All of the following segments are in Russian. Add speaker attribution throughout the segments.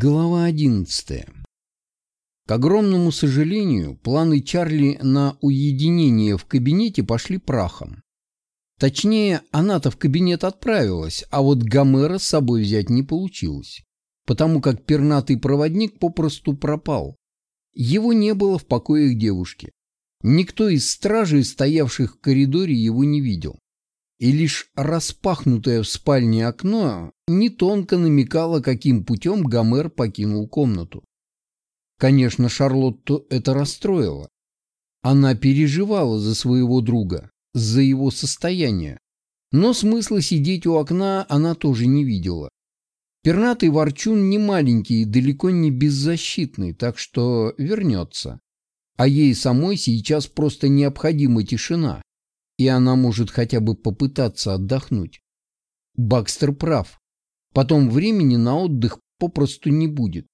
Speaker 1: Глава 11. К огромному сожалению, планы Чарли на уединение в кабинете пошли прахом. Точнее, она-то в кабинет отправилась, а вот Гомера с собой взять не получилось, потому как пернатый проводник попросту пропал. Его не было в покоях девушки. Никто из стражей, стоявших в коридоре, его не видел и лишь распахнутое в спальне окно не тонко намекало, каким путем Гомер покинул комнату. Конечно, Шарлотту это расстроило. Она переживала за своего друга, за его состояние, но смысла сидеть у окна она тоже не видела. Пернатый ворчун не маленький и далеко не беззащитный, так что вернется. А ей самой сейчас просто необходима тишина и она может хотя бы попытаться отдохнуть. Бакстер прав. Потом времени на отдых попросту не будет.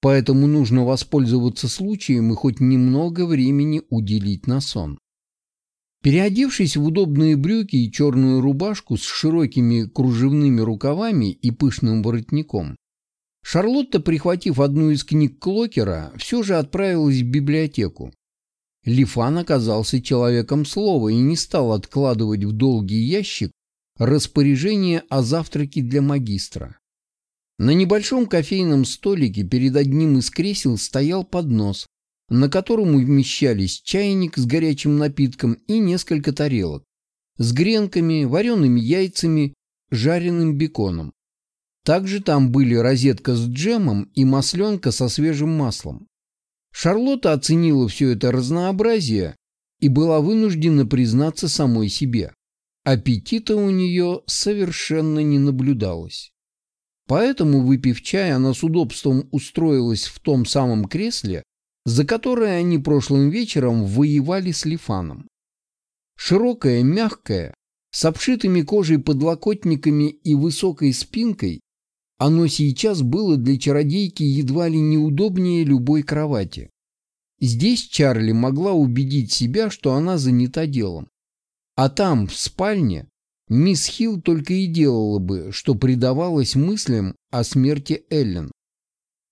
Speaker 1: Поэтому нужно воспользоваться случаем и хоть немного времени уделить на сон. Переодевшись в удобные брюки и черную рубашку с широкими кружевными рукавами и пышным воротником, Шарлотта, прихватив одну из книг Клокера, все же отправилась в библиотеку. Лифан оказался человеком слова и не стал откладывать в долгий ящик распоряжение о завтраке для магистра. На небольшом кофейном столике перед одним из кресел стоял поднос, на котором умещались чайник с горячим напитком и несколько тарелок с гренками, вареными яйцами, жареным беконом. Также там были розетка с джемом и масленка со свежим маслом. Шарлотта оценила все это разнообразие и была вынуждена признаться самой себе. Аппетита у нее совершенно не наблюдалось. Поэтому, выпив чай, она с удобством устроилась в том самом кресле, за которое они прошлым вечером воевали с Лифаном. Широкое, мягкое, с обшитыми кожей подлокотниками и высокой спинкой, оно сейчас было для чародейки едва ли неудобнее любой кровати. Здесь Чарли могла убедить себя, что она занята делом. А там, в спальне, мисс Хилл только и делала бы, что предавалась мыслям о смерти Эллен.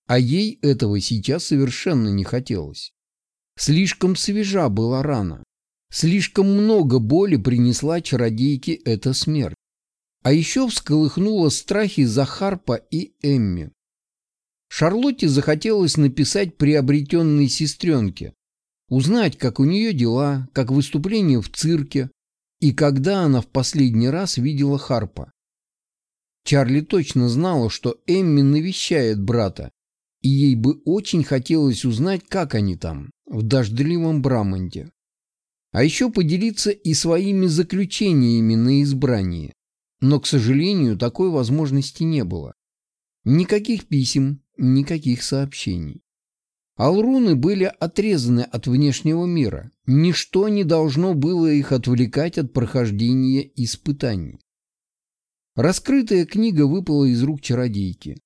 Speaker 1: А ей этого сейчас совершенно не хотелось. Слишком свежа была рана. Слишком много боли принесла чародейке эта смерть. А еще всколыхнула страхи за Харпа и Эмми. Шарлотте захотелось написать приобретенной сестренке, узнать, как у нее дела, как выступление в цирке и когда она в последний раз видела Харпа. Чарли точно знала, что Эмми навещает брата, и ей бы очень хотелось узнать, как они там, в дождливом Брамонте. А еще поделиться и своими заключениями на избрании. Но, к сожалению, такой возможности не было. Никаких писем, никаких сообщений. Алруны были отрезаны от внешнего мира. Ничто не должно было их отвлекать от прохождения испытаний. Раскрытая книга выпала из рук чародейки.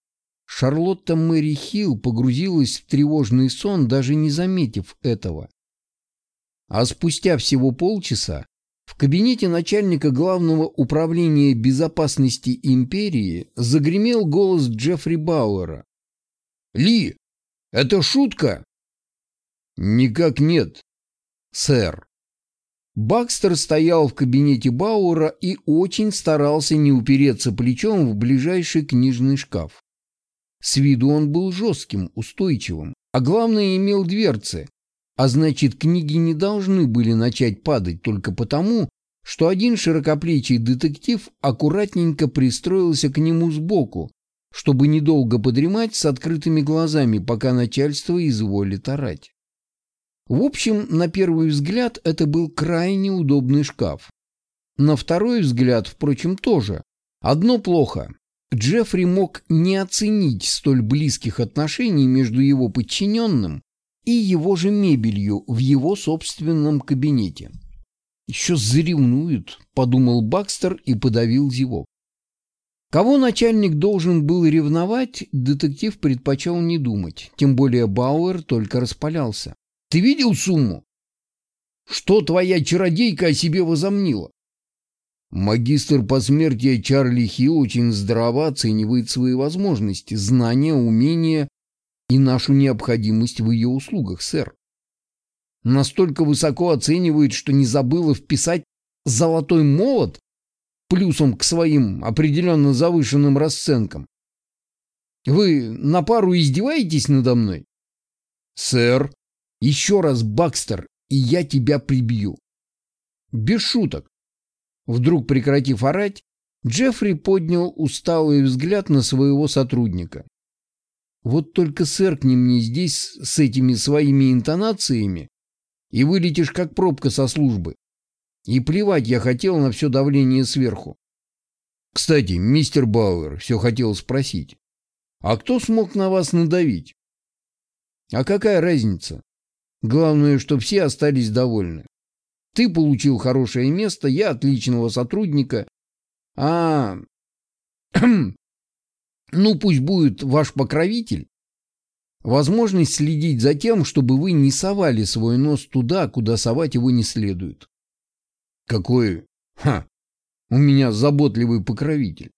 Speaker 1: Шарлотта Мэри Хилл погрузилась в тревожный сон, даже не заметив этого. А спустя всего полчаса в кабинете начальника главного управления безопасности империи загремел голос Джеффри Бауэра. «Ли, это шутка?» «Никак нет, сэр». Бакстер стоял в кабинете Бауэра и очень старался не упереться плечом в ближайший книжный шкаф. С виду он был жестким, устойчивым, а главное имел дверцы, а значит, книги не должны были начать падать только потому, что один широкоплечий детектив аккуратненько пристроился к нему сбоку, чтобы недолго подремать с открытыми глазами, пока начальство изволит орать. В общем, на первый взгляд это был крайне удобный шкаф. На второй взгляд, впрочем, тоже. Одно плохо. Джеффри мог не оценить столь близких отношений между его подчиненным и его же мебелью в его собственном кабинете. «Еще заревнуют», — подумал Бакстер и подавил зевок. Кого начальник должен был ревновать, детектив предпочел не думать, тем более Бауэр только распалялся. «Ты видел сумму? Что твоя чародейка о себе возомнила? Магистр посмертия Чарли Хилл очень здраво оценивает свои возможности, знания, умения и нашу необходимость в ее услугах, сэр. Настолько высоко оценивает, что не забыла вписать золотой молот плюсом к своим определенно завышенным расценкам. Вы на пару издеваетесь надо мной? Сэр, еще раз, Бакстер, и я тебя прибью. Без шуток. Вдруг прекратив орать, Джеффри поднял усталый взгляд на своего сотрудника. Вот только сэркни мне здесь с этими своими интонациями, и вылетишь как пробка со службы. И плевать я хотел на все давление сверху. Кстати, мистер Бауэр все хотел спросить. А кто смог на вас надавить? А какая разница? Главное, что все остались довольны. Ты получил хорошее место, я отличного сотрудника. А... ну, пусть будет ваш покровитель. Возможность следить за тем, чтобы вы не совали свой нос туда, куда совать его не следует. Какой... Ха! У меня заботливый покровитель.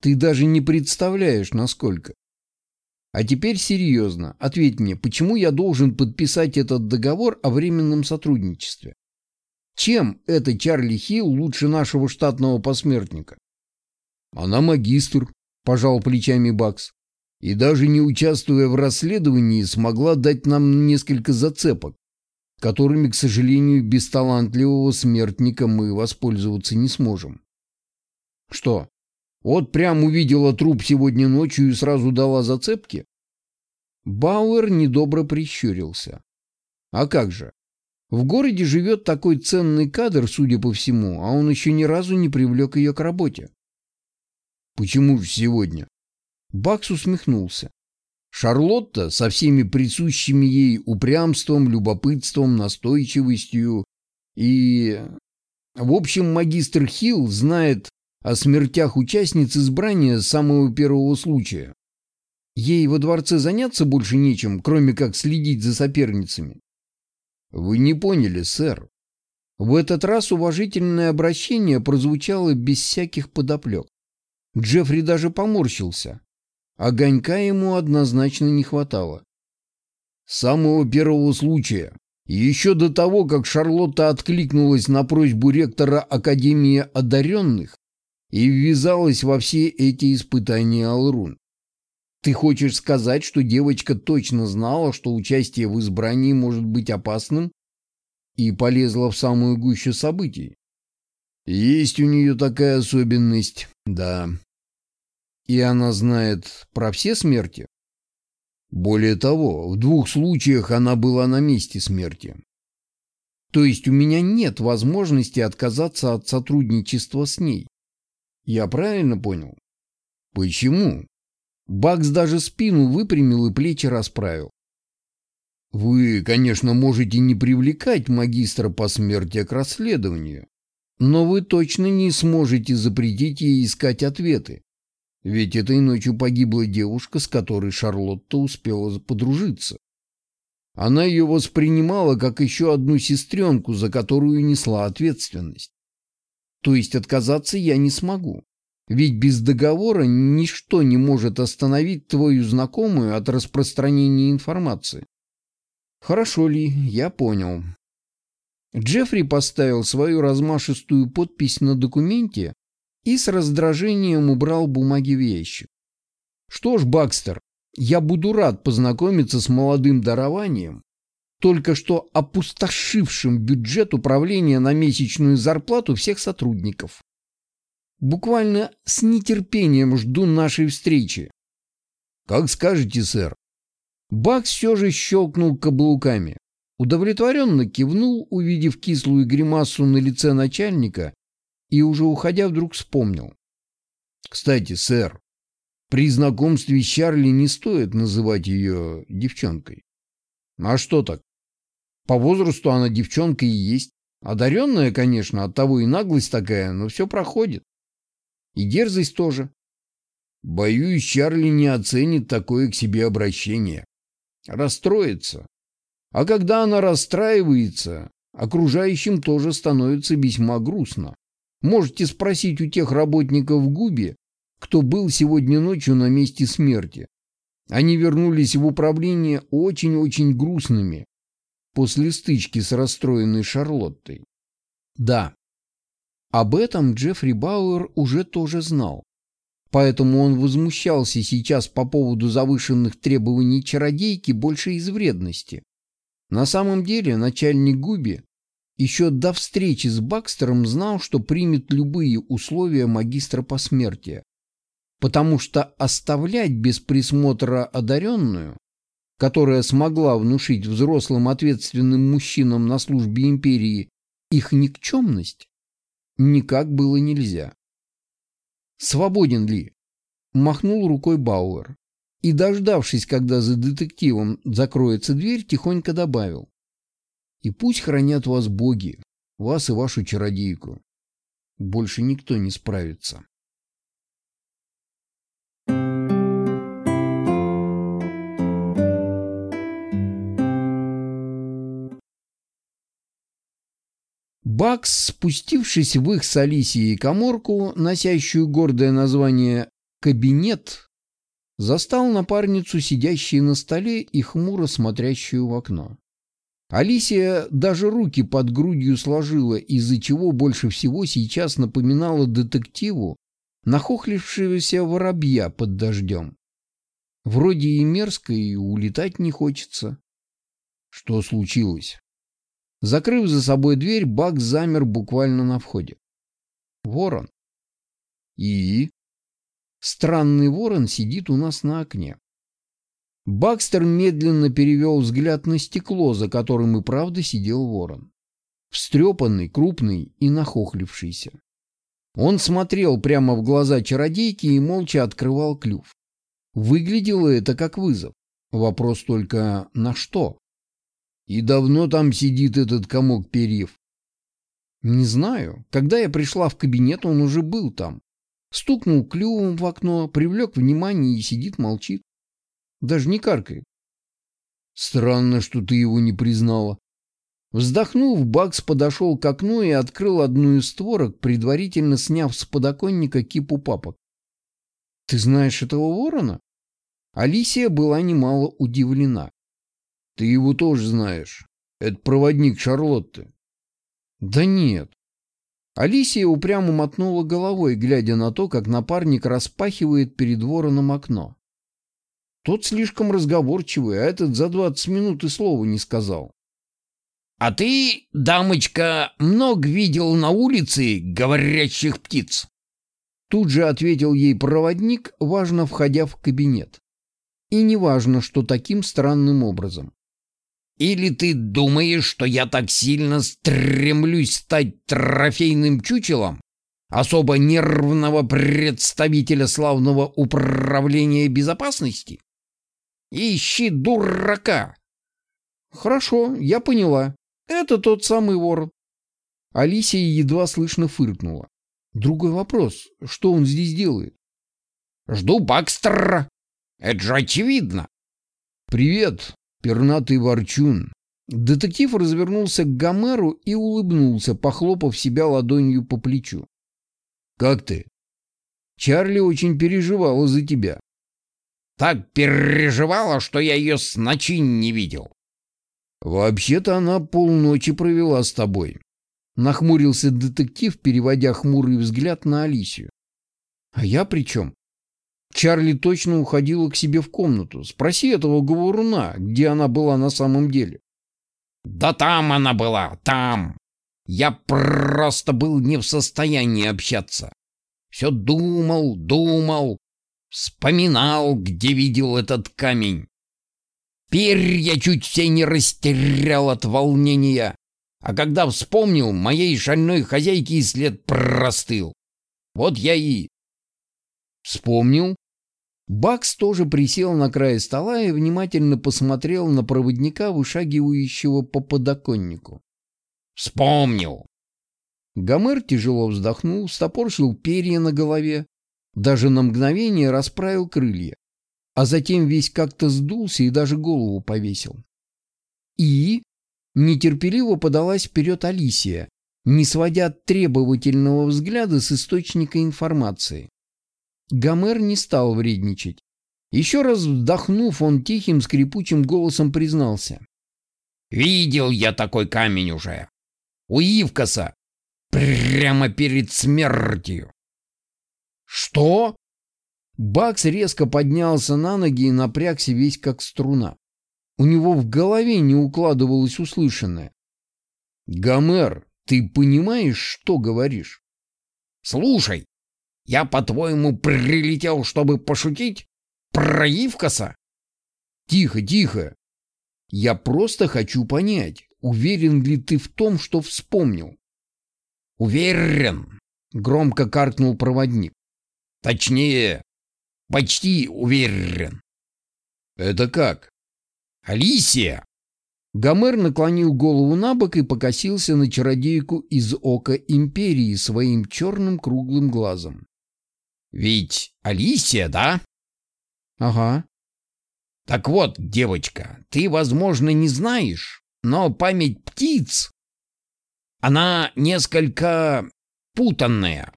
Speaker 1: Ты даже не представляешь, насколько. А теперь серьезно. Ответь мне, почему я должен подписать этот договор о временном сотрудничестве? Чем это Чарли Хилл лучше нашего штатного посмертника? Она магистр, пожал плечами Бакс. И даже не участвуя в расследовании, смогла дать нам несколько зацепок, которыми, к сожалению, без талантливого смертника мы воспользоваться не сможем. Что, вот прям увидела труп сегодня ночью и сразу дала зацепки? Бауэр недобро прищурился. А как же? В городе живет такой ценный кадр, судя по всему, а он еще ни разу не привлек ее к работе. Почему же сегодня? Бакс усмехнулся. Шарлотта со всеми присущими ей упрямством, любопытством, настойчивостью и... В общем, магистр Хилл знает о смертях участниц избрания с самого первого случая. Ей во дворце заняться больше нечем, кроме как следить за соперницами. Вы не поняли, сэр. В этот раз уважительное обращение прозвучало без всяких подоплек. Джеффри даже поморщился. Огонька ему однозначно не хватало. С самого первого случая, еще до того, как Шарлотта откликнулась на просьбу ректора Академии одаренных и ввязалась во все эти испытания Алрун. Ты хочешь сказать, что девочка точно знала, что участие в избрании может быть опасным и полезла в самую гущу событий? Есть у нее такая особенность, да. И она знает про все смерти? Более того, в двух случаях она была на месте смерти. То есть у меня нет возможности отказаться от сотрудничества с ней. Я правильно понял? Почему? Бакс даже спину выпрямил и плечи расправил. Вы, конечно, можете не привлекать магистра по смерти к расследованию, но вы точно не сможете запретить ей искать ответы. Ведь этой ночью погибла девушка, с которой Шарлотта успела подружиться. Она ее воспринимала как еще одну сестренку, за которую несла ответственность. То есть отказаться я не смогу. Ведь без договора ничто не может остановить твою знакомую от распространения информации. Хорошо ли, я понял. Джеффри поставил свою размашистую подпись на документе и с раздражением убрал бумаги в ящик. Что ж, Бакстер, я буду рад познакомиться с молодым дарованием, только что опустошившим бюджет управления на месячную зарплату всех сотрудников. Буквально с нетерпением жду нашей встречи. Как скажете, сэр. Бакс все же щелкнул каблуками. Удовлетворенно кивнул, увидев кислую гримасу на лице начальника, и уже уходя вдруг вспомнил. Кстати, сэр, при знакомстве с Чарли не стоит называть ее девчонкой. А что так? По возрасту она девчонка и есть. Одаренная, конечно, от того и наглость такая, но все проходит. И дерзость тоже. Боюсь, Чарли не оценит такое к себе обращение. Расстроится. А когда она расстраивается, окружающим тоже становится весьма грустно. Можете спросить у тех работников в Губе, кто был сегодня ночью на месте смерти. Они вернулись в управление очень-очень грустными после стычки с расстроенной Шарлоттой. Да, об этом Джеффри Бауэр уже тоже знал. Поэтому он возмущался сейчас по поводу завышенных требований чародейки больше из вредности. На самом деле начальник Губи еще до встречи с Бакстером знал, что примет любые условия магистра посмертия. Потому что оставлять без присмотра одаренную, которая смогла внушить взрослым ответственным мужчинам на службе империи их никчемность, никак было нельзя. «Свободен ли?» – махнул рукой Бауэр. И, дождавшись, когда за детективом закроется дверь, тихонько добавил. «И пусть хранят вас боги, вас и вашу чародейку. Больше никто не справится». Бакс, спустившись в их с Алисией коморку, носящую гордое название «кабинет», застал напарницу, сидящей на столе и хмуро смотрящую в окно. Алисия даже руки под грудью сложила, из-за чего больше всего сейчас напоминала детективу нахохлившегося воробья под дождем. Вроде и мерзко, и улетать не хочется. Что случилось? Закрыв за собой дверь, Бак замер буквально на входе. Ворон. И? Странный ворон сидит у нас на окне. Бакстер медленно перевел взгляд на стекло, за которым и правда сидел ворон. Встрепанный, крупный и нахохлившийся. Он смотрел прямо в глаза чародейки и молча открывал клюв. Выглядело это как вызов. Вопрос только на что? И давно там сидит этот комок перьев? Не знаю. Когда я пришла в кабинет, он уже был там. Стукнул клювом в окно, привлек внимание и сидит молчит. Даже не каркает. Странно, что ты его не признала. Вздохнув, Бакс подошел к окну и открыл одну из створок, предварительно сняв с подоконника кипу папок. «Ты знаешь этого ворона?» Алисия была немало удивлена. Ты его тоже знаешь. Это проводник Шарлотты. Да нет. Алисия упрямо мотнула головой, глядя на то, как напарник распахивает перед вороном окно. Тот слишком разговорчивый, а этот за двадцать минут и слова не сказал. «А ты, дамочка, много видел на улице говорящих птиц?» Тут же ответил ей проводник, важно входя в кабинет. И неважно, что таким странным образом. Или ты думаешь, что я так сильно стремлюсь стать трофейным чучелом? Особо нервного представителя славного управления безопасности? Ищи дурака. Хорошо, я поняла. Это тот самый ворон. Алисия едва слышно фыркнула. Другой вопрос. Что он здесь делает? Жду Бакстера. Это же очевидно. Привет, пернатый ворчун. Детектив развернулся к Гомеру и улыбнулся, похлопав себя ладонью по плечу. «Как ты?» «Чарли очень переживала за тебя». «Так переживала, что я ее с ночи не видел». «Вообще-то она полночи провела с тобой», — нахмурился детектив, переводя хмурый взгляд на Алисию. «А я при чем?» Чарли точно уходила к себе в комнату. Спроси этого говоруна, где она была на самом деле. Да там она была, там. Я просто был не в состоянии общаться. Все думал, думал, вспоминал, где видел этот камень. Перья чуть все не растерял от волнения. А когда вспомнил, моей шальной хозяйки след простыл. Вот я и... Вспомнил? Бакс тоже присел на край стола и внимательно посмотрел на проводника, вышагивающего по подоконнику. «Вспомнил!» Гомер тяжело вздохнул, стопоршил перья на голове, даже на мгновение расправил крылья, а затем весь как-то сдулся и даже голову повесил. И нетерпеливо подалась вперед Алисия, не сводя требовательного взгляда с источника информации. Гомер не стал вредничать. Еще раз вдохнув, он тихим скрипучим голосом признался. «Видел я такой камень уже. У Ивкаса. Прямо перед смертью». «Что?» Бакс резко поднялся на ноги и напрягся весь как струна. У него в голове не укладывалось услышанное. «Гомер, ты понимаешь, что говоришь?» «Слушай, я, по-твоему, прилетел, чтобы пошутить? Про Ивкаса?» «Тихо, тихо. Я просто хочу понять, уверен ли ты в том, что вспомнил?» «Уверен», — громко каркнул проводник. «Точнее, почти уверен». «Это как?» «Алисия!» Гомер наклонил голову на бок и покосился на чародейку из ока Империи своим черным круглым глазом. «Ведь Алисия, да?» «Ага». «Так вот, девочка, ты, возможно, не знаешь, но память птиц, она несколько путанная.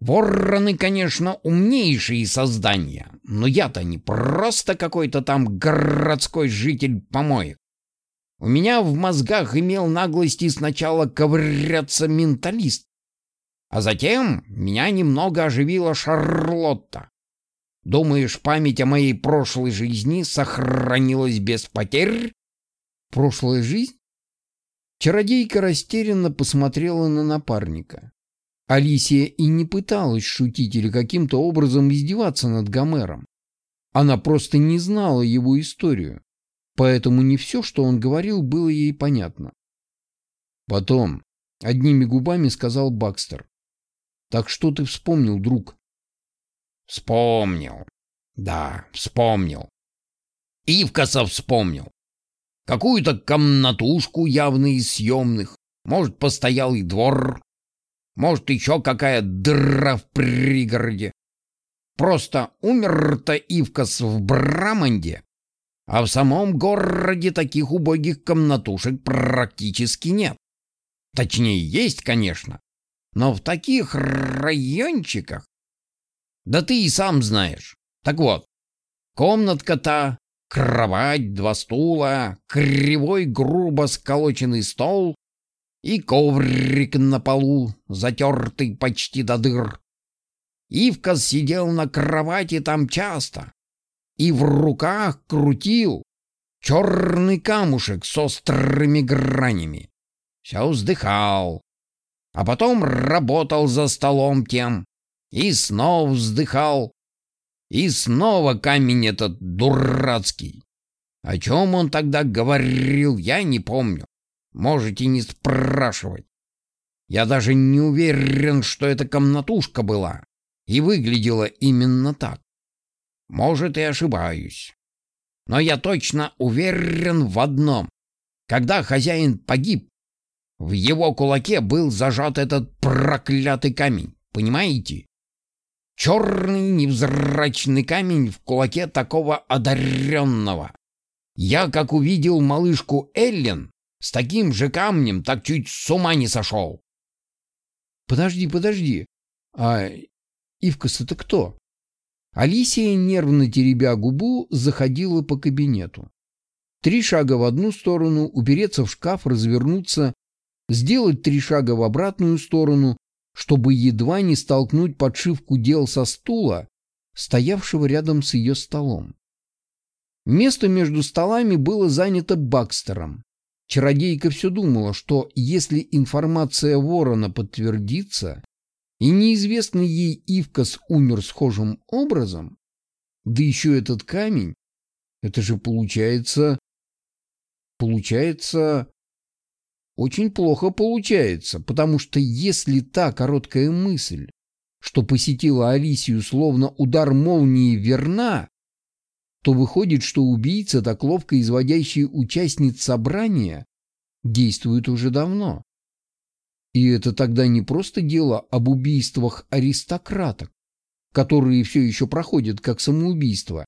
Speaker 1: Вороны, конечно, умнейшие создания, но я-то не просто какой-то там городской житель помоек. У меня в мозгах имел наглости сначала ковыряться менталист, а затем меня немного оживила Шарлотта. Думаешь, память о моей прошлой жизни сохранилась без потерь? Прошлая жизнь? Чародейка растерянно посмотрела на напарника. Алисия и не пыталась шутить или каким-то образом издеваться над Гомером. Она просто не знала его историю, поэтому не все, что он говорил, было ей понятно. Потом одними губами сказал Бакстер. «Так что ты вспомнил, друг?» «Вспомнил. Да, вспомнил. Ивкаса вспомнил. Какую-то комнатушку явно из съемных. Может, постоялый двор, может, еще какая дыра в пригороде. Просто умер-то Ивкас в Браманде, а в самом городе таких убогих комнатушек практически нет. Точнее, есть, конечно, но в таких райончиках... Да ты и сам знаешь. Так вот, комнатка-то, кровать, два стула, кривой грубо сколоченный стол и коврик на полу, затертый почти до дыр. Ивка сидел на кровати там часто и в руках крутил черный камушек с острыми гранями. Все вздыхал, а потом работал за столом тем и снова вздыхал, и снова камень этот дурацкий. О чем он тогда говорил, я не помню. Можете не спрашивать. Я даже не уверен, что это комнатушка была и выглядела именно так. Может, и ошибаюсь. Но я точно уверен в одном. Когда хозяин погиб, в его кулаке был зажат этот проклятый камень. Понимаете? Черный невзрачный камень в кулаке такого одаренного. Я, как увидел малышку Эллен, с таким же камнем так чуть с ума не сошел. Подожди, подожди. А Ивкас-то кто? Алисия, нервно теребя губу, заходила по кабинету. Три шага в одну сторону, упереться в шкаф, развернуться, сделать три шага в обратную сторону, чтобы едва не столкнуть подшивку дел со стула, стоявшего рядом с ее столом. Место между столами было занято Бакстером. Чародейка все думала, что если информация ворона подтвердится, и неизвестный ей Ивкас умер схожим образом, да еще этот камень, это же получается... Получается... Очень плохо получается, потому что если та короткая мысль, что посетила Алисию словно удар молнии верна, то выходит, что убийца, так ловко изводящий участниц собрания, действует уже давно. И это тогда не просто дело об убийствах аристократок, которые все еще проходят как самоубийство,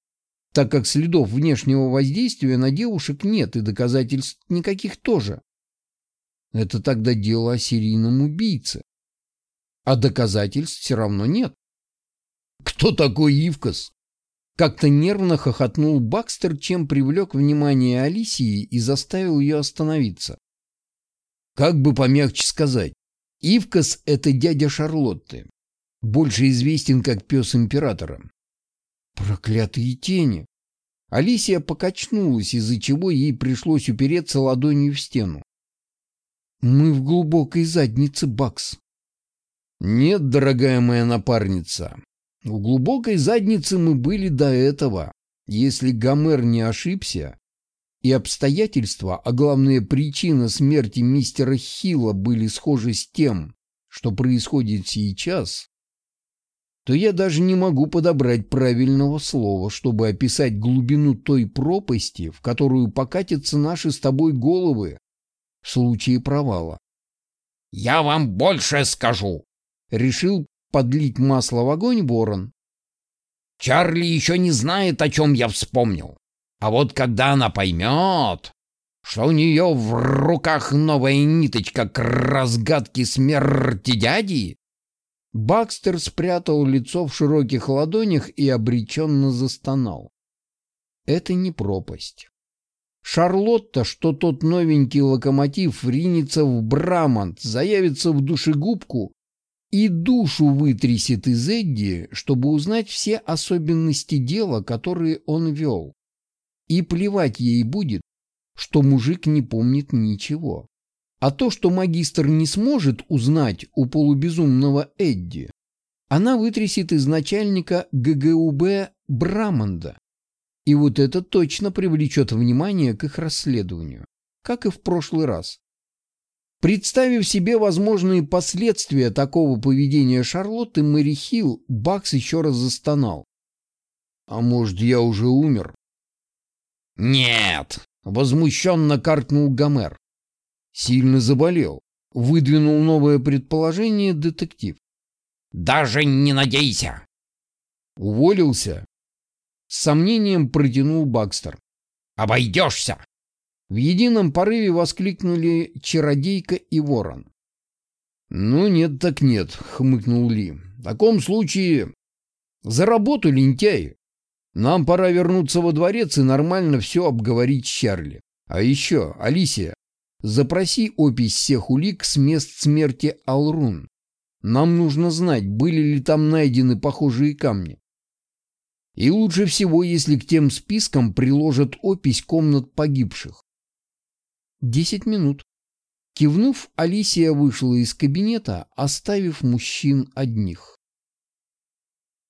Speaker 1: так как следов внешнего воздействия на девушек нет и доказательств никаких тоже. Это тогда дело о серийном убийце. А доказательств все равно нет. Кто такой Ивкас? Как-то нервно хохотнул Бакстер, чем привлек внимание Алисии и заставил ее остановиться. Как бы помягче сказать, Ивкас — это дядя Шарлотты, больше известен как пес императора. Проклятые тени! Алисия покачнулась, из-за чего ей пришлось упереться ладонью в стену. «Мы в глубокой заднице, Бакс». «Нет, дорогая моя напарница, в глубокой заднице мы были до этого. Если Гомер не ошибся, и обстоятельства, а главная причина смерти мистера Хилла были схожи с тем, что происходит сейчас, то я даже не могу подобрать правильного слова, чтобы описать глубину той пропасти, в которую покатятся наши с тобой головы в случае провала.
Speaker 2: «Я вам больше скажу!»
Speaker 1: — решил подлить масло в огонь ворон.
Speaker 2: «Чарли еще не знает, о чем я вспомнил. А вот когда она поймет, что у нее в руках новая ниточка к разгадке смерти дяди,
Speaker 1: Бакстер спрятал лицо в широких ладонях и обреченно застонал. Это не пропасть. Шарлотта, что тот новенький локомотив ринется в Брамант, заявится в душегубку и душу вытрясет из Эдди, чтобы узнать все особенности дела, которые он вел. И плевать ей будет, что мужик не помнит ничего. А то, что магистр не сможет узнать у полубезумного Эдди, она вытрясет из начальника ГГУБ Брамонда. И вот это точно привлечет внимание к их расследованию, как и в прошлый раз. Представив себе возможные последствия такого поведения Шарлотты, Мэри Хилл, Бакс еще раз застонал. «А может, я уже умер?»
Speaker 2: «Нет!»
Speaker 1: — возмущенно каркнул Гомер. Сильно заболел. Выдвинул новое предположение детектив.
Speaker 2: «Даже не надейся!»
Speaker 1: Уволился. С сомнением протянул Бакстер.
Speaker 2: «Обойдешься!»
Speaker 1: В едином порыве воскликнули Чародейка и Ворон. «Ну нет так нет», — хмыкнул Ли. «В таком случае за работу, лентяи. Нам пора вернуться во дворец и нормально все обговорить с Чарли. А еще, Алисия, Запроси опись всех улик с мест смерти Алрун. Нам нужно знать, были ли там найдены похожие камни. И лучше всего, если к тем спискам приложат опись комнат погибших. Десять минут. Кивнув, Алисия вышла из кабинета, оставив мужчин одних.